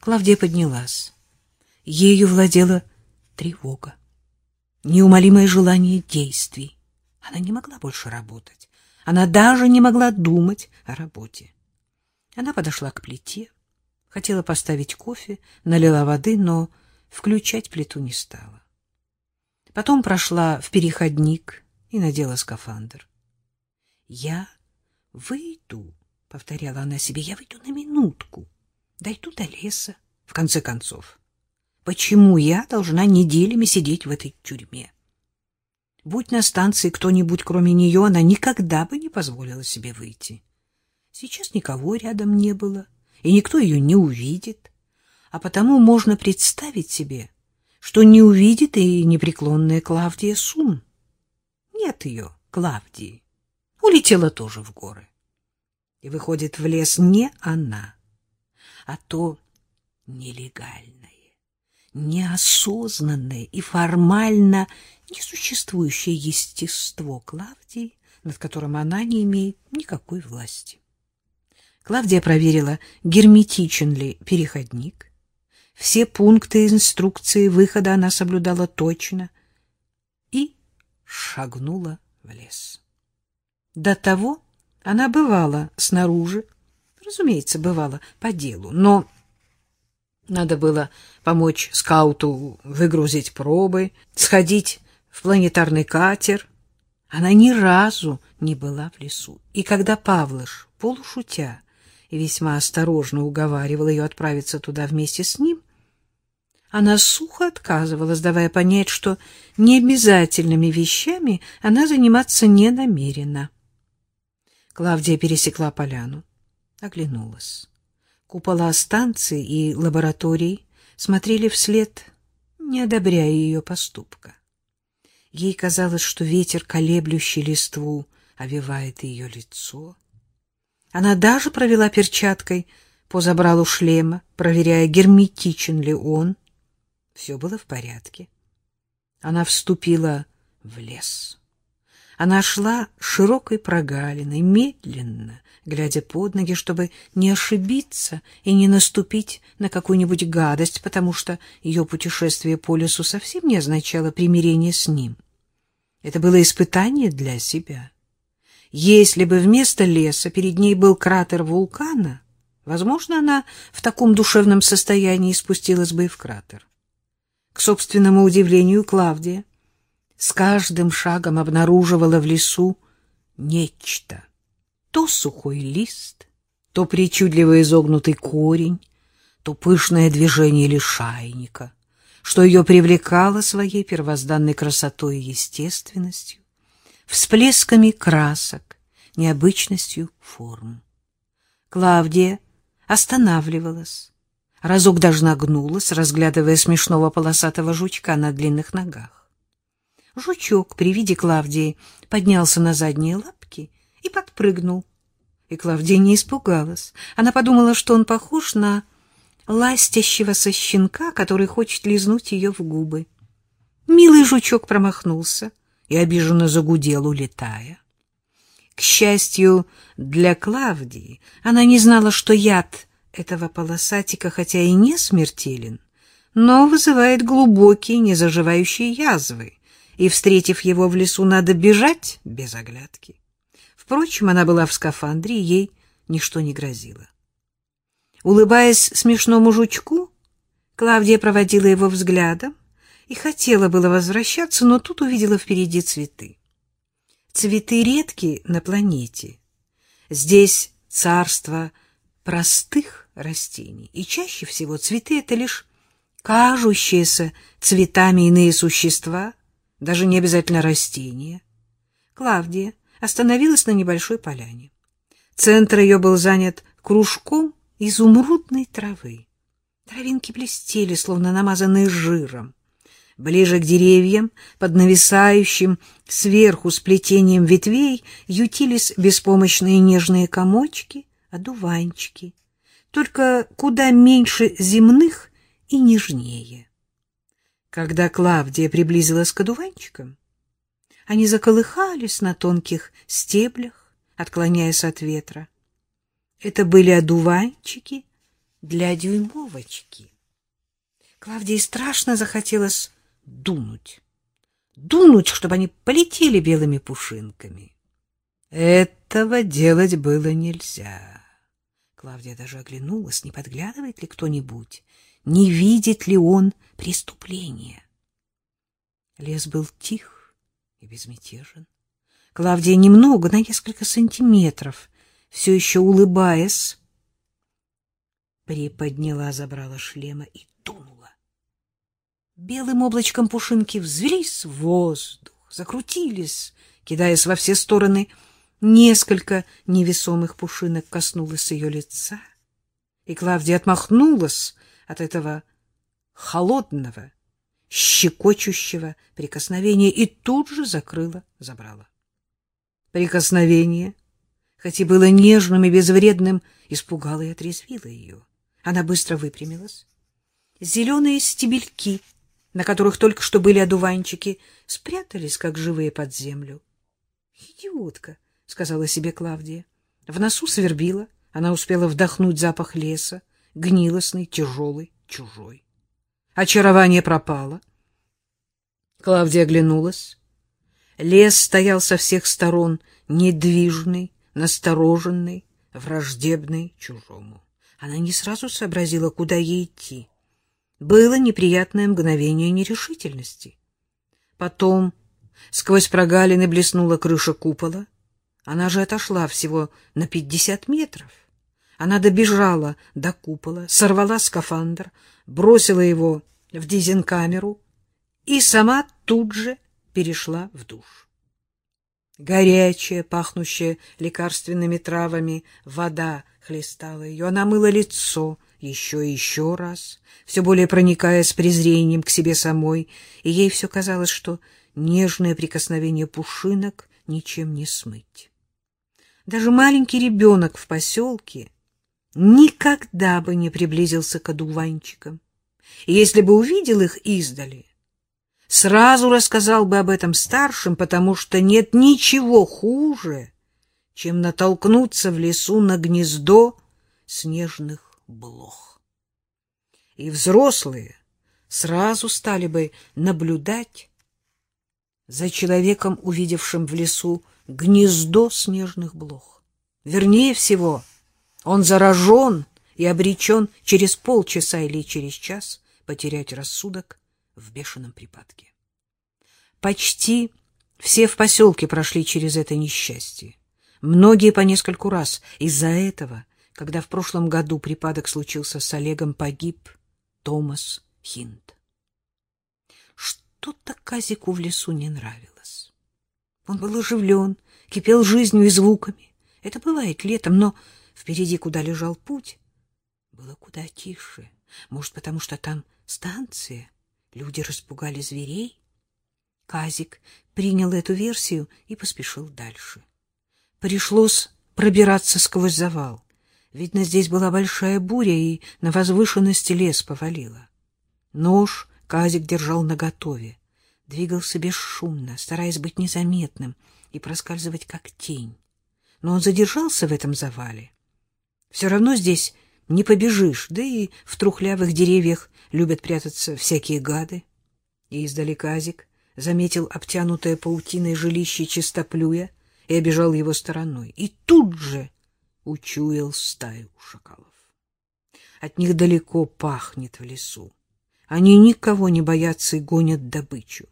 Клавдия поднялась. Ею владела тревога, неумолимое желание действий. Она не могла больше работать. Она даже не могла думать о работе. Она подошла к плите, хотела поставить кофе, налила воды, но включать плиту не стала. Потом прошла в переходник и надела скафандр. «Я выйду», — повторяла она себе, — «я выйду на минутку, дойду до леса, в конце концов. Почему я должна неделями сидеть в этой тюрьме?» Будь на станции кто-нибудь, кроме нее, она никогда бы не позволила себе выйти. Сейчас никого рядом не было, и никто ее не увидит, а потому можно представить себе, что не увидит и непреклонная Клавдия Сум. Нет ее, Клавдии. Улетела тоже в горы. И выходит в лес не она, а то нелегальное, неосознанное и формально несуществующее естество Клавдии, над которым она не имеет никакой власти. Клавдия проверила, герметичен ли переходник. Все пункты инструкции выхода она соблюдала точно и шагнула в лес. До того она бывала снаружи, разумеется, бывала по делу, но надо было помочь скауту выгрузить пробы, сходить в планетарный катер. Она ни разу не была в лесу. И когда Павлыш, полушутя и весьма осторожно уговаривал ее отправиться туда вместе с ним, она сухо отказывалась, давая понять, что необязательными вещами она заниматься не намерена. Клавдия пересекла поляну, оглянулась. Купола станции и лабораторий смотрели вслед, не одобряя ее поступка. Ей казалось, что ветер, колеблющий листву, овивает ее лицо. Она даже провела перчаткой по забралу шлема, проверяя, герметичен ли он. Все было в порядке. Она вступила в лес. Она шла широкой прогалиной, медленно, глядя под ноги, чтобы не ошибиться и не наступить на какую-нибудь гадость, потому что ее путешествие по лесу совсем не означало примирение с ним. Это было испытание для себя. Если бы вместо леса перед ней был кратер вулкана, возможно, она в таком душевном состоянии спустилась бы и в кратер. К собственному удивлению Клавдия с каждым шагом обнаруживала в лесу нечто. То сухой лист, то причудливо изогнутый корень, то пышное движение лишайника, что ее привлекало своей первозданной красотой и естественностью, всплесками красок, необычностью форм. Клавдия останавливалась, разок даже нагнулась, разглядывая смешного полосатого жучка на длинных ногах. Жучок при виде Клавдии поднялся на задние лапки и подпрыгнул. И Клавдия не испугалась. Она подумала, что он похож на ластящегося щенка, который хочет лизнуть ее в губы. Милый жучок промахнулся и обиженно загудел, улетая. К счастью для Клавдии, она не знала, что яд этого полосатика, хотя и не смертелен, но вызывает глубокие незаживающие язвы и, встретив его в лесу, надо бежать без оглядки. Впрочем, она была в скафандре, и ей ничто не грозило. Улыбаясь смешному жучку, Клавдия проводила его взглядом и хотела было возвращаться, но тут увидела впереди цветы. Цветы редки на планете. Здесь царство простых растений, и чаще всего цветы — это лишь кажущиеся цветами иные существа, даже не обязательно растения. Клавдия остановилась на небольшой поляне. Центр ее был занят кружком изумрудной травы. Травинки блестели, словно намазанные жиром. Ближе к деревьям, под нависающим сверху сплетением ветвей, ютились беспомощные нежные комочки, одуванчики, только куда меньше земных и нежнее. Когда Клавдия приблизилась к одуванчикам, они заколыхались на тонких стеблях, отклоняясь от ветра. Это были одуванчики для дюймовочки. Клавдии страшно захотелось дунуть. Дунуть, чтобы они полетели белыми пушинками. Этого делать было нельзя. Клавдия даже оглянулась, не подглядывает ли кто-нибудь, не видит ли он преступления. Лес был тих и безмятежен. Клавдия немного, на несколько сантиметров, все еще улыбаясь, приподняла забрала шлема и дунула. Белым облачком пушинки взвелись в воздух, закрутились, кидаясь во все стороны. Несколько невесомых пушинок коснулось ее лица, и Клавдия отмахнулась от этого холодного, щекочущего прикосновения и тут же закрыла, забрала. Прикосновение, хоть и было нежным и безвредным, испугало и отрезвило ее. Она быстро выпрямилась. Зеленые стебельки, на которых только что были одуванчики, спрятались, как живые, под землю. «Идиотка!» — сказала себе Клавдия. В носу свербила, она успела вдохнуть запах леса, гнилостный, тяжелый, чужой. Очарование пропало. Клавдия оглянулась. Лес стоял со всех сторон, недвижный, настороженный, враждебный чужому. Она не сразу сообразила, куда ей идти. Было неприятное мгновение нерешительности. Потом сквозь прогалины блеснула крыша купола. Она же отошла всего на пятьдесят метров. Она добежала до купола, сорвала скафандр, бросила его в дизенкамеру и сама тут же перешла в душ. Горячая, пахнущая лекарственными травами, вода хлестала ее. Она мыла лицо еще и еще раз, все более проникая с презрением к себе самой, и ей все казалось, что нежное прикосновение пушинок ничем не смыть. Даже маленький ребенок в поселке никогда бы не приблизился к одуванчикам, если бы увидел их издали, сразу рассказал бы об этом старшим, потому что нет ничего хуже, чем натолкнуться в лесу на гнездо снежных блох. И взрослые сразу стали бы наблюдать за человеком, увидевшим в лесу гнездо снежных блох. Вернее всего, он заражен и обречен через полчаса или через час потерять рассудок в бешеном припадке. Почти все в поселке прошли через это несчастье. Многие по нескольку раз. Из-за этого, когда в прошлом году припадок случился с Олегом, погиб Томас Хинт. Что-то Казику в лесу не нравилось. Он был оживлен, кипел жизнью и звуками. Это бывает летом, но впереди, куда лежал путь, было куда тише. Может, потому что там станция, люди распугали зверей? Казик принял эту версию и поспешил дальше. Пришлось пробираться сквозь завал. Видно, здесь была большая буря, и на возвышенности лес повалило. Нож Казик держал наготове, двигался бесшумно, стараясь быть незаметным и проскальзывать как тень. Но он задержался в этом завале. Все равно здесь не побежишь, да и в трухлявых деревьях любят прятаться всякие гады. И издалека Азик заметил обтянутое паутиной жилище чистоплюя и обежал его стороной. И тут же учуял стаю шакалов. От них далеко пахнет в лесу. Они никого не боятся и гонят добычу.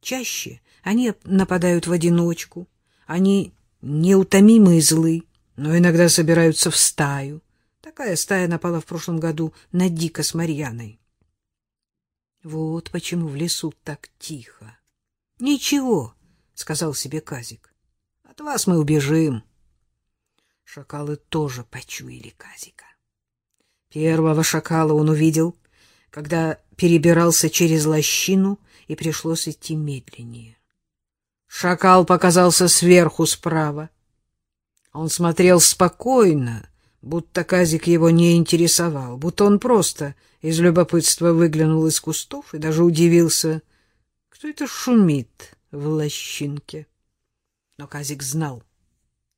Чаще они нападают в одиночку, они неутомимы и злы, но иногда собираются в стаю, Такая стая напала в прошлом году на Дика с Марьяной. Вот почему в лесу так тихо. — Ничего, — сказал себе Казик. — От вас мы убежим. Шакалы тоже почуяли Казика. Первого шакала он увидел, когда перебирался через лощину, и пришлось идти медленнее. Шакал показался сверху справа. Он смотрел спокойно, будто Казик его не интересовал, будто он просто из любопытства выглянул из кустов и даже удивился, кто это шумит в лощинке. Но Казик знал,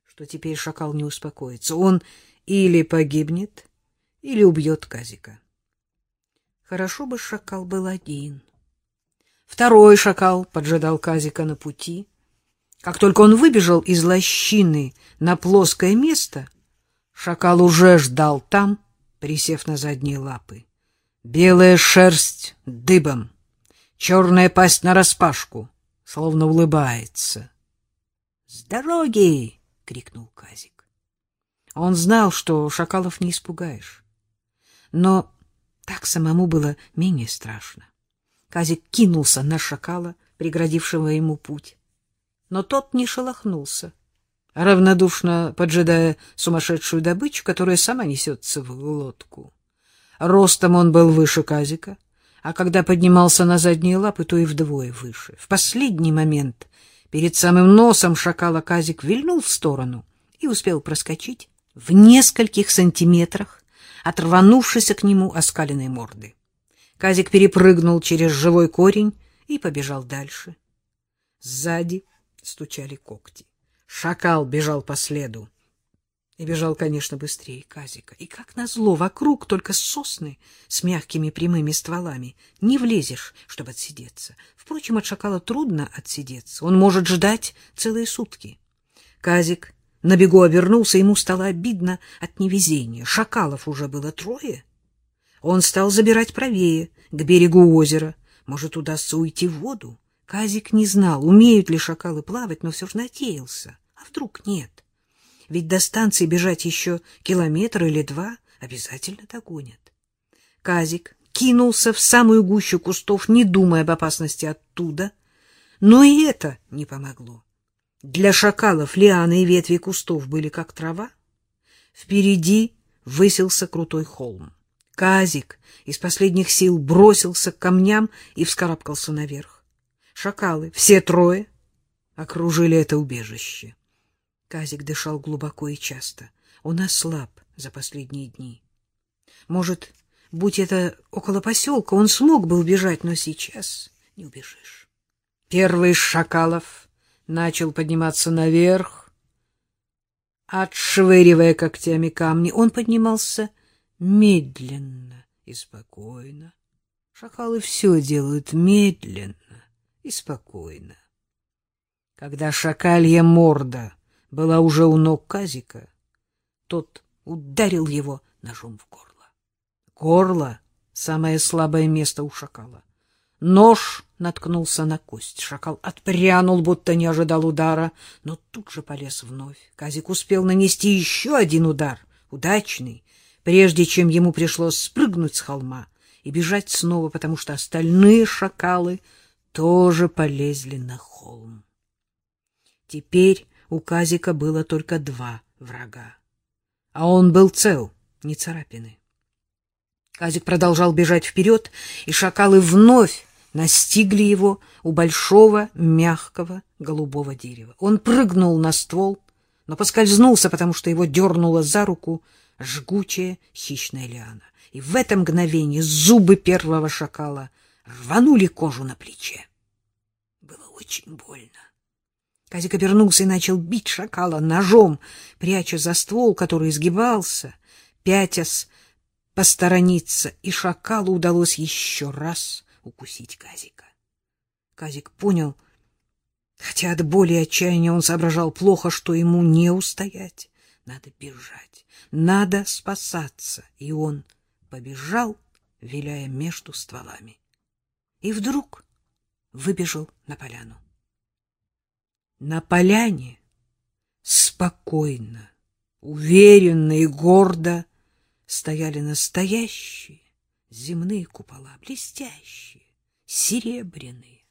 что теперь шакал не успокоится. Он или погибнет, или убьет Казика. Хорошо бы шакал был один. Второй шакал поджидал Казика на пути. Как только он выбежал из лощины на плоское место, шакал уже ждал там, присев на задние лапы. Белая шерсть дыбом, черная пасть нараспашку, словно улыбается. — С дороги! — крикнул Казик. Он знал, что шакалов не испугаешь. Но так самому было менее страшно. Казик кинулся на шакала, преградившего ему путь. Но тот не шелохнулся, равнодушно поджидая сумасшедшую добычу, которая сама несется в лодку. Ростом он был выше Казика, а когда поднимался на задние лапы, то и вдвое выше. В последний момент перед самым носом шакала Казик вильнул в сторону и успел проскочить в нескольких сантиметрах от рванувшейся к нему оскаленной морды. Казик перепрыгнул через живой корень и побежал дальше. Сзади стучали когти. Шакал бежал по следу. И бежал, конечно, быстрее Казика. И, как назло, вокруг только сосны с мягкими прямыми стволами. Не влезешь, чтобы отсидеться. Впрочем, от шакала трудно отсидеться. Он может ждать целые сутки. Казик на бегу обернулся, ему стало обидно от невезения. Шакалов уже было трое. Он стал забирать правее, к берегу озера. Может, удастся уйти в воду? Казик не знал, умеют ли шакалы плавать, но все же надеялся. А вдруг нет? ведь до станции бежать еще километр или два обязательно догонят. Казик кинулся в самую гущу кустов, не думая об опасности оттуда, но и это не помогло. Для шакалов лианы и ветви кустов были как трава. Впереди высился крутой холм. Казик из последних сил бросился к камням и вскарабкался наверх. Шакалы, все трое, окружили это убежище. Казик дышал глубоко и часто. Он ослаб за последние дни. Может, будь это около поселка, он смог бы убежать, но сейчас не убежишь. Первый из шакалов начал подниматься наверх, отшвыривая когтями камни. Он поднимался медленно и спокойно. Шакалы все делают медленно и спокойно. Когда шакалья морда была уже у ног Казика, тот ударил его ножом в горло. Горло — самое слабое место у шакала. Нож наткнулся на кость. Шакал отпрянул, будто не ожидал удара, но тут же полез вновь. Казик успел нанести еще один удар, удачный, прежде чем ему пришлось спрыгнуть с холма и бежать снова, потому что остальные шакалы тоже полезли на холм. Теперь у Казика было только два врага. А он был цел, не царапины. Казик продолжал бежать вперед, и шакалы вновь настигли его у большого мягкого голубого дерева. Он прыгнул на ствол, но поскользнулся, потому что его дернула за руку жгучая хищная лиана. И в это мгновение зубы первого шакала рванули кожу на плече. Было очень больно. Казик обернулся и начал бить шакала ножом, пряча за ствол, который изгибался, пятясь посторониться, и шакалу удалось еще раз укусить Казика. Казик понял, хотя от боли и отчаяния он соображал плохо, что ему не устоять. Надо бежать, надо спасаться, и он побежал, виляя между стволами. И вдруг выбежал на поляну. На поляне спокойно, уверенно и гордо стояли настоящие земные купола, блестящие, серебряные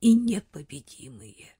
и непобедимые.